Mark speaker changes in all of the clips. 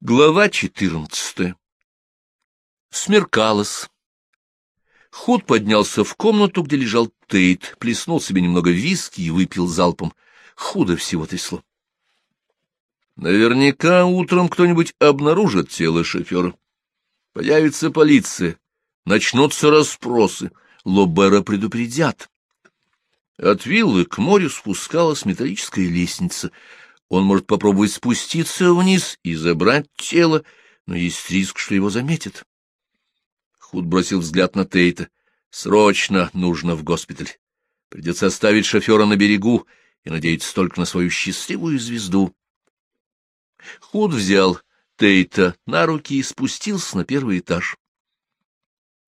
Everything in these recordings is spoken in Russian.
Speaker 1: Глава четырнадцатая Смеркалось. Худ поднялся в комнату, где лежал Тейт, плеснул себе немного виски и выпил залпом. Худо всего трясло. Наверняка утром кто-нибудь обнаружит тело шофера. Появится полиция, начнутся расспросы, Лобера предупредят. От виллы к морю спускалась металлическая лестница — он может попробовать спуститься вниз и забрать тело, но есть риск, что его заметят. Худ бросил взгляд на Тейта. Срочно нужно в госпиталь. Придется оставить шофера на берегу и надеяться только на свою счастливую звезду. Худ взял Тейта на руки и спустился на первый этаж.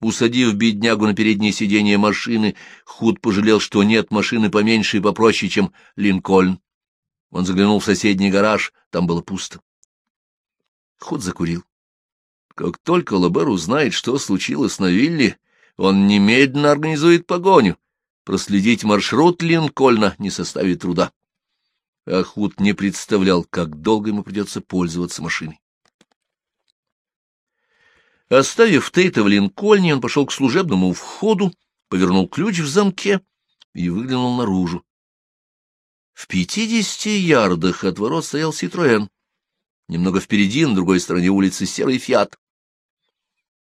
Speaker 1: Усадив беднягу на переднее сиденье машины, Худ пожалел, что нет машины поменьше и попроще, чем Линкольн. Он заглянул в соседний гараж, там было пусто. Худ закурил. Как только Лабер узнает, что случилось на вилле, он немедленно организует погоню. Проследить маршрут Линкольна не составит труда. А Худ не представлял, как долго ему придется пользоваться машиной. Оставив Тейта в Линкольне, он пошел к служебному входу, повернул ключ в замке и выглянул наружу. В пятидесяти ярдах от ворот стоял Ситроэн. Немного впереди, на другой стороне улицы, серый фиат.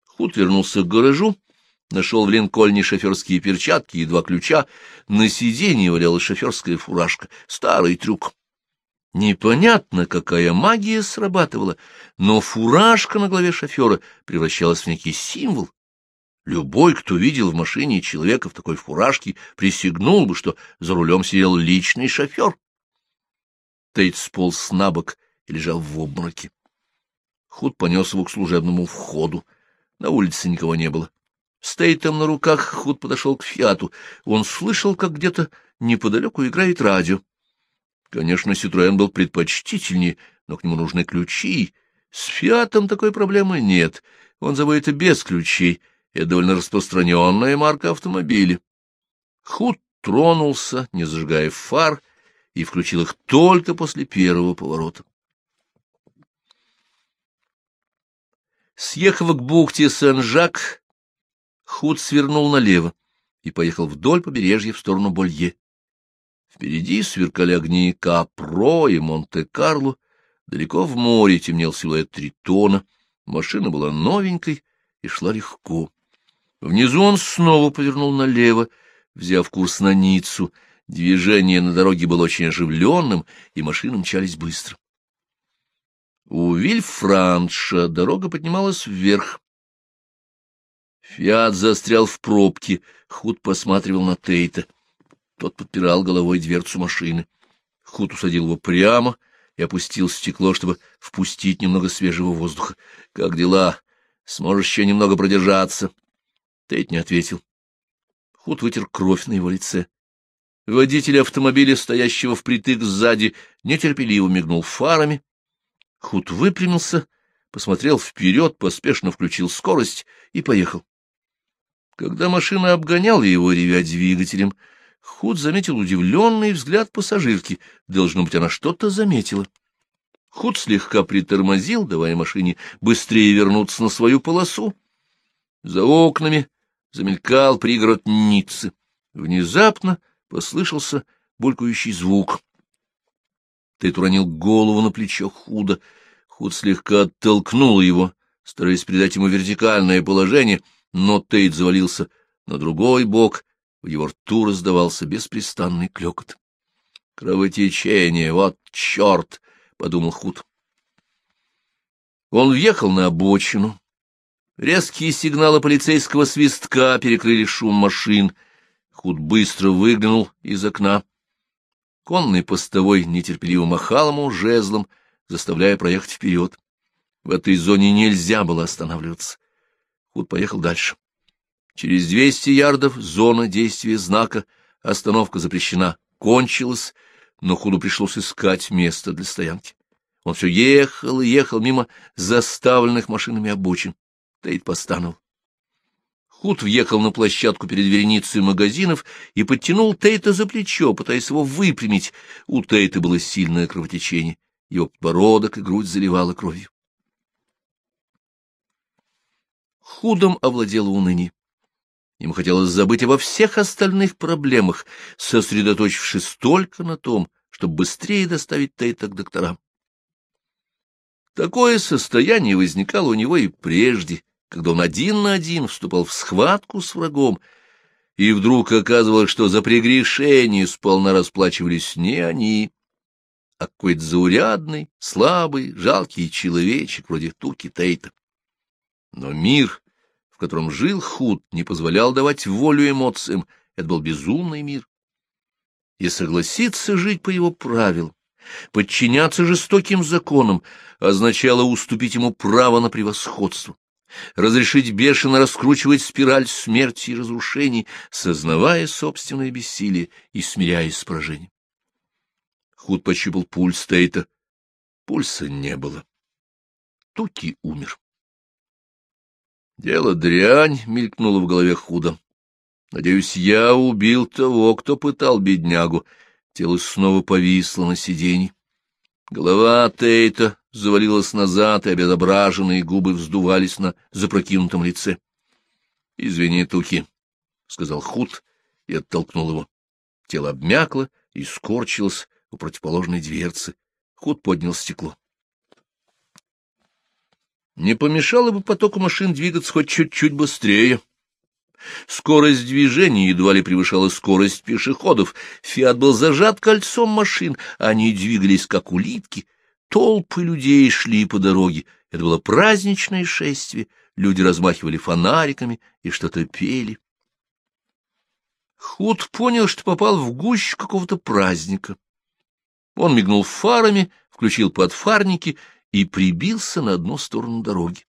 Speaker 1: Худ вернулся к гаражу, нашел в Линкольне шоферские перчатки и два ключа. На сиденье валялась шоферская фуражка. Старый трюк. Непонятно, какая магия срабатывала, но фуражка на голове шофера превращалась в некий символ, Любой, кто видел в машине человека в такой фуражке, присягнул бы, что за рулем сидел личный шофер. Тейт сполз на бок и лежал в обмороке. Худ понес его к служебному входу. На улице никого не было. С Тейтом на руках Худ подошел к Фиату. Он слышал, как где-то неподалеку играет радио. Конечно, Ситроен был предпочтительнее, но к нему нужны ключи. С Фиатом такой проблемы нет. Он заводит и без ключей — это довольно распространенная марка автомобиля. Худ тронулся, не зажигая фар, и включил их только после первого поворота. Съехав к бухте Сен-Жак, Худ свернул налево и поехал вдоль побережья в сторону Болье. Впереди сверкали огни Капро и Монте-Карло, далеко в море темнел силуэт Тритона, машина была новенькой и шла легко. Внизу он снова повернул налево, взяв курс на Ниццу. Движение на дороге было очень оживленным, и машины мчались быстро. У Вильфранша дорога поднималась вверх. Фиат застрял в пробке, Худ посматривал на Тейта. Тот подпирал головой дверцу машины. Худ усадил его прямо и опустил стекло, чтобы впустить немного свежего воздуха. — Как дела? Сможешь еще немного продержаться? Тейт не ответил. Худ вытер кровь на его лице. Водитель автомобиля, стоящего впритык сзади, нетерпеливо мигнул фарами. Худ выпрямился, посмотрел вперед, поспешно включил скорость и поехал. Когда машина обгоняла его, ревя двигателем, Худ заметил удивленный взгляд пассажирки. Должно быть, она что-то заметила. Худ слегка притормозил, давая машине быстрее вернуться на свою полосу. За окнами замелькал пригород Ниццы. Внезапно послышался булькающий звук. Тейт уронил голову на плечо Худа. Худ слегка оттолкнул его, стараясь придать ему вертикальное положение, но Тейт завалился на другой бок, в его рту раздавался беспрестанный клёкот. «Кровотечение, вот черт!» — подумал Худ. Он въехал на обочину, Резкие сигналы полицейского свистка перекрыли шум машин. Худ быстро выглянул из окна. Конный постовой нетерпеливо махал ему жезлом, заставляя проехать вперед. В этой зоне нельзя было останавливаться. Худ поехал дальше. Через двести ярдов зона действия знака «Остановка запрещена» кончилась, но Худу пришлось искать место для стоянки. Он все ехал и ехал мимо заставленных машинами обочин. Тейт постанул. Худ въехал на площадку перед вереницей магазинов и подтянул Тейта за плечо, пытаясь его выпрямить. У Тейта было сильное кровотечение. Его подбородок и грудь заливало кровью. Худом овладело уныние. Ему хотелось забыть обо всех остальных проблемах, сосредоточившись только на том, чтобы быстрее доставить Тейта к докторам. Такое состояние возникало у него и прежде, когда он один на один вступал в схватку с врагом, и вдруг оказывалось, что за прегрешение сполна расплачивались не они, а какой-то заурядный, слабый, жалкий человечек вроде Туки Тейта. Но мир, в котором жил Худ, не позволял давать волю эмоциям, это был безумный мир. И согласиться жить по его правилам, подчиняться жестоким законам, означало уступить ему право на превосходство разрешить бешено раскручивать спираль смерти и разрушений, сознавая собственное бессилие и смиряясь с поражением. Худ пощупал пульс Тейта. Пульса не было. Туки умер. Дело дрянь мелькнуло в голове Худа. Надеюсь, я убил того, кто пытал беднягу. Тело снова повисло на сиденье. Голова Тейта завалилась назад, и обезображенные губы вздувались на запрокинутом лице. — Извини, Туки, — сказал Худ и оттолкнул его. Тело обмякло и скорчилось у противоположной дверцы. Худ поднял стекло. Не помешало бы потоку машин двигаться хоть чуть-чуть быстрее. Скорость движения едва ли превышала скорость пешеходов. Фиат был зажат кольцом машин, они двигались, как улитки. Толпы людей шли по дороге. Это было праздничное шествие. Люди размахивали фонариками и что-то пели. Худ понял, что попал в гущу какого-то праздника. Он мигнул фарами, включил подфарники и прибился на одну сторону дороги.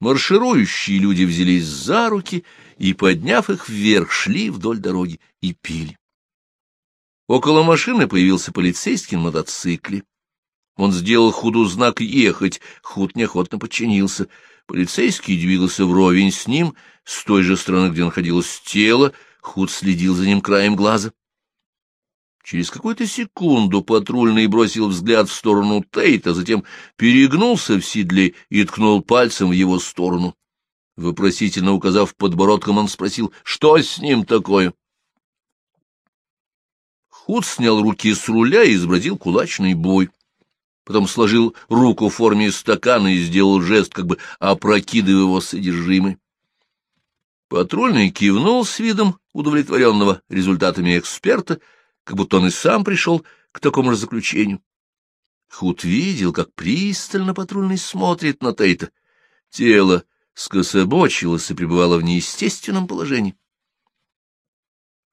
Speaker 1: Марширующие люди взялись за руки и, подняв их вверх, шли вдоль дороги и пили. Около машины появился полицейский на мотоцикле. Он сделал Худу знак «ехать», Худ неохотно подчинился. Полицейский двигался вровень с ним, с той же стороны, где находилось тело, Худ следил за ним краем глаза. Через какую-то секунду патрульный бросил взгляд в сторону Тейта, затем перегнулся в седле и ткнул пальцем в его сторону. Вопросительно указав подбородком, он спросил, что с ним такое? Худ снял руки с руля и изобразил кулачный бой потом сложил руку в форме стакана и сделал жест, как бы опрокидывая его содержимое. Патрульный кивнул с видом удовлетворенного результатами эксперта, как будто он и сам пришел к такому же заключению. Худ видел, как пристально патрульный смотрит на Тейта. Тело скособочилось и пребывало в неестественном положении.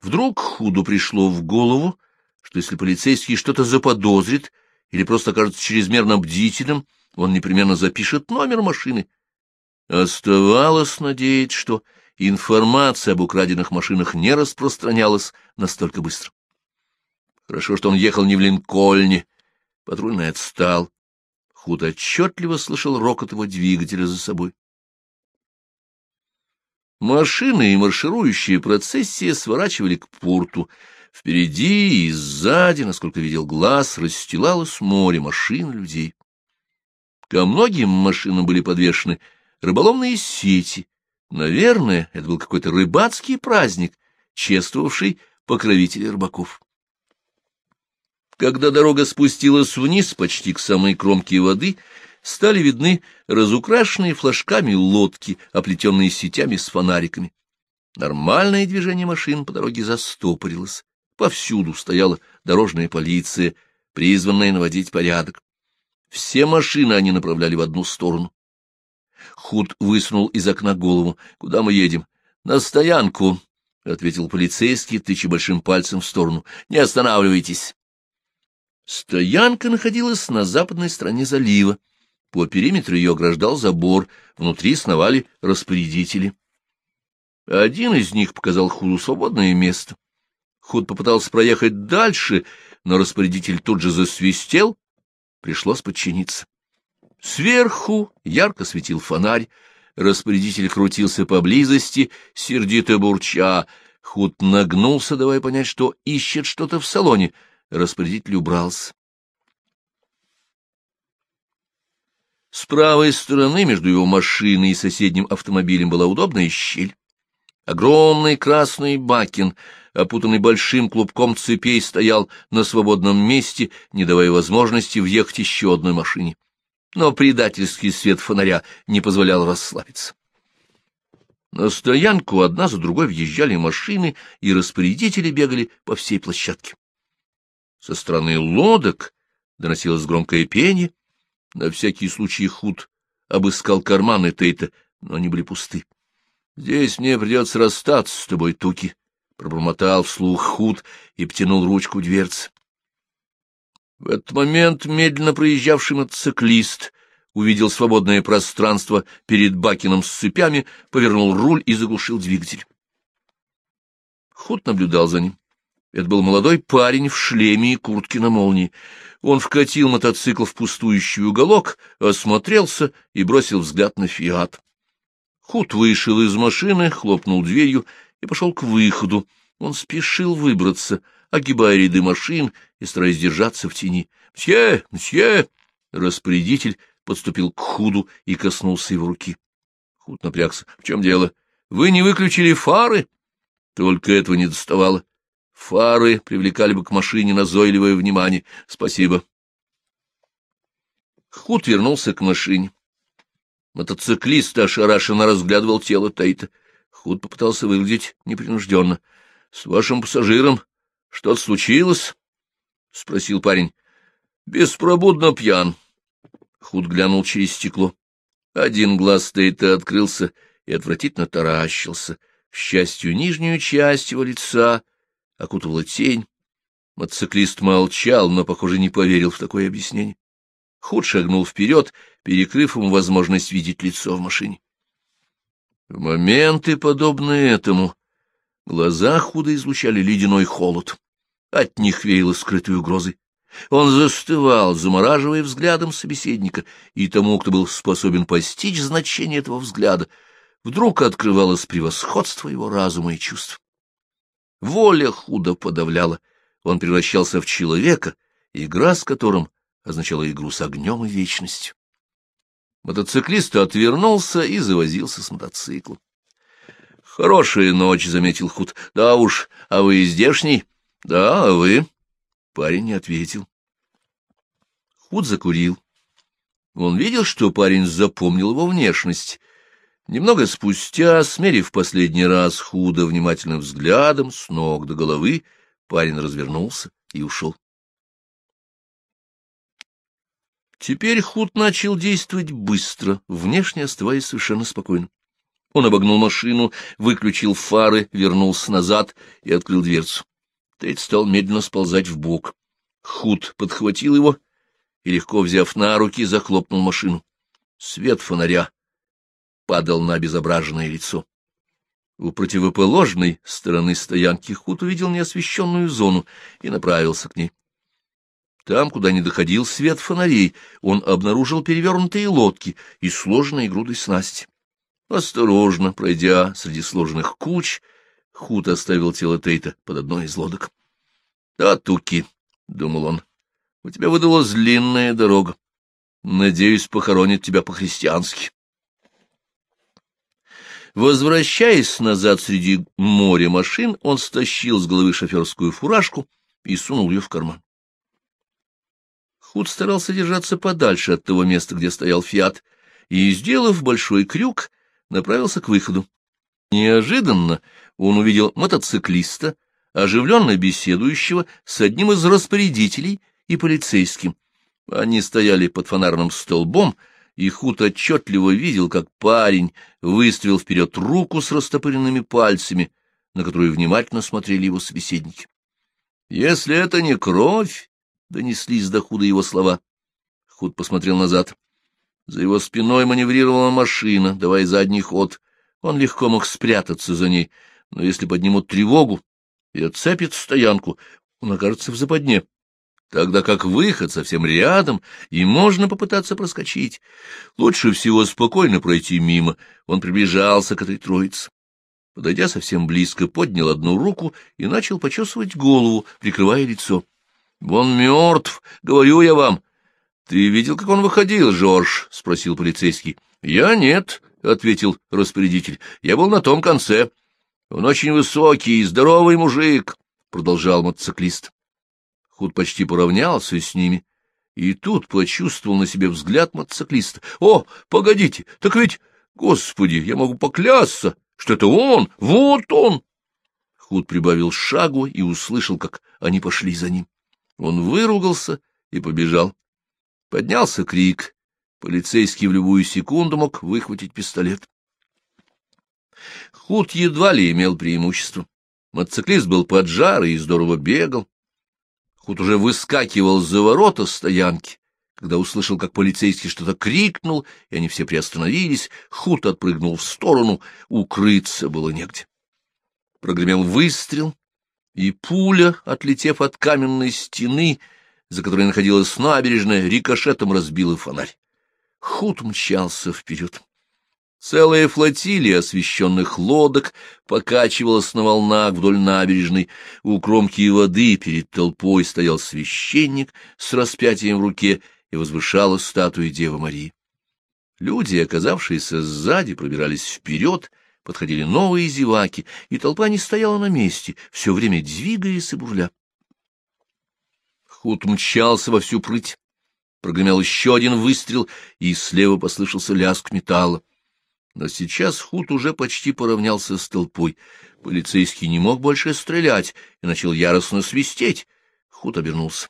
Speaker 1: Вдруг Худу пришло в голову, что если полицейский что-то заподозрит, или просто окажется чрезмерно бдительным, он непременно запишет номер машины. Оставалось надеяться, что информация об украденных машинах не распространялась настолько быстро. Хорошо, что он ехал не в Линкольне. Патрульный отстал. Худ отчетливо слышал рокот его двигателя за собой. Машины и марширующие процессии сворачивали к порту. Впереди и сзади, насколько видел глаз, расстилалось море машин людей. Ко многим машинам были подвешены рыболовные сети. Наверное, это был какой-то рыбацкий праздник, чествовавший покровителей рыбаков. Когда дорога спустилась вниз почти к самой кромке воды, стали видны разукрашенные флажками лодки, оплетенные сетями с фонариками. Нормальное движение машин по дороге застопорилось. Повсюду стояла дорожная полиция, призванная наводить порядок. Все машины они направляли в одну сторону. Худ высунул из окна голову. — Куда мы едем? — На стоянку, — ответил полицейский, тыча большим пальцем в сторону. — Не останавливайтесь. Стоянка находилась на западной стороне залива. По периметру ее ограждал забор, внутри сновали распорядители. Один из них показал Худу свободное место. Худ попытался проехать дальше, но распорядитель тут же засвистел, пришлось подчиниться. Сверху ярко светил фонарь, распорядитель крутился поблизости, сердито бурча. Худ нагнулся, давая понять, что ищет что-то в салоне. Распорядитель убрался. С правой стороны между его машиной и соседним автомобилем была удобная щель. Огромный красный бакин, опутанный большим клубком цепей, стоял на свободном месте, не давая возможности въехать еще одной машине. Но предательский свет фонаря не позволял расслабиться. На стоянку одна за другой въезжали машины, и распорядители бегали по всей площадке. Со стороны лодок доносилось громкое пение. На всякий случай Худ обыскал карманы Тейта, но они были пусты. — Здесь мне придется расстаться с тобой, Туки, — пробормотал вслух Худ и потянул ручку дверцы. В этот момент медленно проезжавший мотоциклист увидел свободное пространство перед Бакином с цепями, повернул руль и заглушил двигатель. Худ наблюдал за ним. Это был молодой парень в шлеме и куртке на молнии. Он вкатил мотоцикл в пустующий уголок, осмотрелся и бросил взгляд на «Фиат». Худ вышел из машины, хлопнул дверью и пошел к выходу. Он спешил выбраться, огибая ряды машин и стараясь держаться в тени. «Мсье! Мсье!» Распорядитель подступил к Худу и коснулся его руки. Худ напрягся. — В чем дело? Вы не выключили фары? Только этого не доставало. Фары привлекали бы к машине назойливое внимание. Спасибо. Худ вернулся к машине. Мотоциклист ошарашенно разглядывал тело Тейта. Худ попытался выглядеть непринужденно. — С вашим пассажиром что-то случилось? — спросил парень. — Беспробудно пьян. Худ глянул через стекло. Один глаз Тейта открылся и отвратительно таращился. К счастью, нижнюю часть его лица окутывала тень. Мотоциклист молчал, но, похоже, не поверил в такое объяснение. Худ шагнул вперед, перекрыв ему возможность видеть лицо в машине. В моменты, подобные этому, глаза Худа излучали ледяной холод. От них веяло скрытой угрозой. Он застывал, замораживая взглядом собеседника, и тому, кто был способен постичь значение этого взгляда, вдруг открывалось превосходство его разума и чувств. Воля худо подавляла, он превращался в человека, игра с которым означала игру с огнем и вечностью. Мотоциклист отвернулся и завозился с мотоциклом. — Хорошая ночь, — заметил Худ. — Да уж, а вы здешний? — Да, а вы? Парень не ответил. Худ закурил. Он видел, что парень запомнил его внешность. Немного спустя, смерив последний раз худо внимательным взглядом с ног до головы, парень развернулся и ушел. Теперь Худ начал действовать быстро, внешне оставаясь совершенно спокойным. Он обогнул машину, выключил фары, вернулся назад и открыл дверцу. Тейт стал медленно сползать в бок. Худ подхватил его и, легко взяв на руки, захлопнул машину. Свет фонаря падал на обезображенное лицо. У противоположной стороны стоянки Худ увидел неосвещенную зону и направился к ней. Там, куда не доходил свет фонарей, он обнаружил перевернутые лодки и сложенные груды снасти. Осторожно, пройдя среди сложенных куч, Худ оставил тело Тейта под одной из лодок. — Да, Туки, — думал он, — у тебя выдалась длинная дорога. Надеюсь, похоронят тебя по-христиански. Возвращаясь назад среди моря машин, он стащил с головы шоферскую фуражку и сунул ее в карман. Худ старался держаться подальше от того места, где стоял «Фиат», и, сделав большой крюк, направился к выходу. Неожиданно он увидел мотоциклиста, оживленно беседующего с одним из распорядителей и полицейским. Они стояли под фонарным столбом, и Худ отчетливо видел, как парень выставил вперед руку с растопыренными пальцами, на которую внимательно смотрели его собеседники. «Если это не кровь», — донеслись до Худа его слова. Худ посмотрел назад. За его спиной маневрировала машина, давая задний ход — он легко мог спрятаться за ней, но если поднимут тревогу и отцепят стоянку, он окажется в западне. Тогда как выход совсем рядом, и можно попытаться проскочить. Лучше всего спокойно пройти мимо. Он приближался к этой троице. Подойдя совсем близко, поднял одну руку и начал почесывать голову, прикрывая лицо. — Вон мертв, говорю я вам. — Ты видел, как он выходил, Жорж? — спросил полицейский. — Я нет, — ответил распорядитель. — Я был на том конце. Он очень высокий и здоровый мужик, — продолжал мотоциклист. Худ почти поравнялся с ними, и тут почувствовал на себе взгляд мотоциклиста. — О, погодите, так ведь, господи, я могу поклясться, что это он, вот он! Худ прибавил шагу и услышал, как они пошли за ним. Он выругался и побежал. Поднялся крик. Полицейский в любую секунду мог выхватить пистолет. Худ едва ли имел преимущество. Мотоциклист был поджарый и здорово бегал. Худ уже выскакивал за ворота стоянки, когда услышал, как полицейский что-то крикнул, и они все приостановились. Худ отпрыгнул в сторону, укрыться было негде. Прогремел выстрел, и пуля, отлетев от каменной стены, за которой находилась набережная, рикошетом разбила фонарь. Худ мчался вперед. Целая флотилия освещенных лодок покачивалась на волнах вдоль набережной. У кромки воды перед толпой стоял священник с распятием в руке и возвышалась статуя Девы Марии. Люди, оказавшиеся сзади, пробирались вперед, подходили новые зеваки, и толпа не стояла на месте, все время двигаясь и бурля. Худ мчался во всю прыть. Прогремел еще один выстрел, и слева послышался лязг металла. Но сейчас Худ уже почти поравнялся с толпой. Полицейский не мог больше стрелять и начал яростно свистеть. Худ обернулся.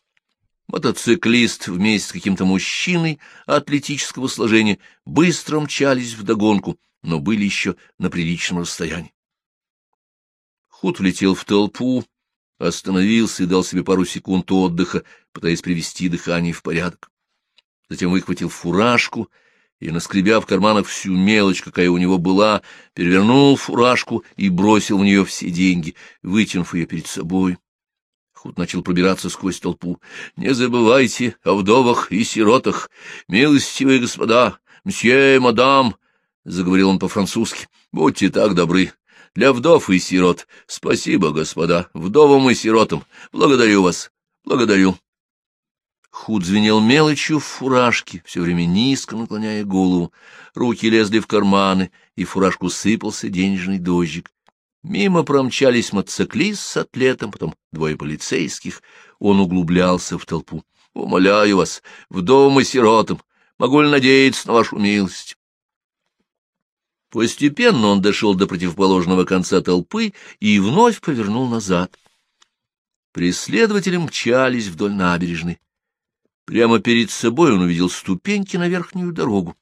Speaker 1: Мотоциклист вместе с каким-то мужчиной атлетического сложения быстро мчались вдогонку, но были еще на приличном расстоянии. Худ влетел в толпу, остановился и дал себе пару секунд отдыха, пытаясь привести дыхание в порядок. Затем выхватил фуражку и, наскребя в карманах всю мелочь, какая у него была, перевернул фуражку и бросил в нее все деньги, вытянув ее перед собой. Худ начал пробираться сквозь толпу. — Не забывайте о вдовах и сиротах, милостивые господа, мсье и мадам, — заговорил он по-французски, — будьте так добры. Для вдов и сирот. Спасибо, господа, вдовам и сиротам. Благодарю вас. Благодарю. Худ звенел мелочью в фуражке, все время низко наклоняя голову. Руки лезли в карманы, и в фуражку сыпался денежный дождик. Мимо промчались мотоциклист с атлетом, потом двое полицейских. Он углублялся в толпу. — Умоляю вас, вдовам и сиротам, могу ли надеяться на вашу милость? Постепенно он дошел до противоположного конца толпы и вновь повернул назад. Преследователи мчались вдоль набережной. Прямо перед собой он увидел ступеньки на верхнюю дорогу.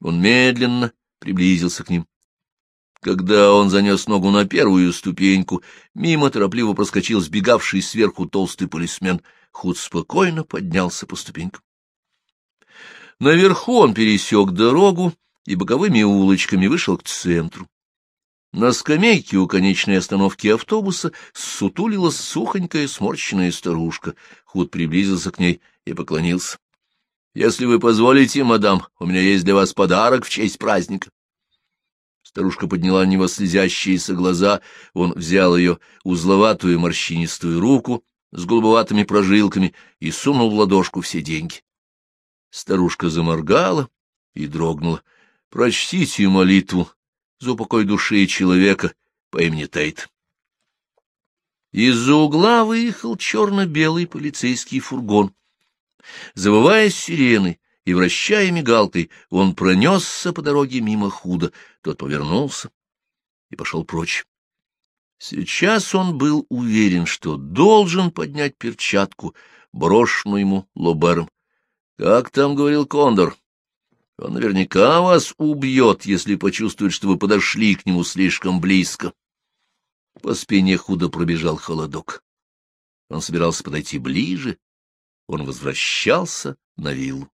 Speaker 1: Он медленно приблизился к ним. Когда он занес ногу на первую ступеньку, мимо торопливо проскочил сбегавший сверху толстый полисмен. Худ спокойно поднялся по ступенькам. Наверху он пересек дорогу и боковыми улочками вышел к центру. На скамейке у конечной остановки автобуса сутулилась сухонькая сморщенная старушка. Худ приблизился к ней и поклонился. — Если вы позволите, мадам, у меня есть для вас подарок в честь праздника. Старушка подняла на него слезящиеся глаза, он взял ее узловатую морщинистую руку с голубоватыми прожилками и сунул в ладошку все деньги. Старушка заморгала и дрогнула. — Прочтите молитву за упокой души человека по имени Тейт. Из-за угла выехал черно-белый полицейский фургон. Завывая сиреной и вращая мигалкой, он пронесся по дороге мимо худо. Тот повернулся и пошел прочь. Сейчас он был уверен, что должен поднять перчатку, брошенную ему лобером. Как там говорил Кондор? Он наверняка вас убьет, если почувствует, что вы подошли к нему слишком близко. По спине худо пробежал холодок. Он собирался подойти ближе. Он возвращался на виллу.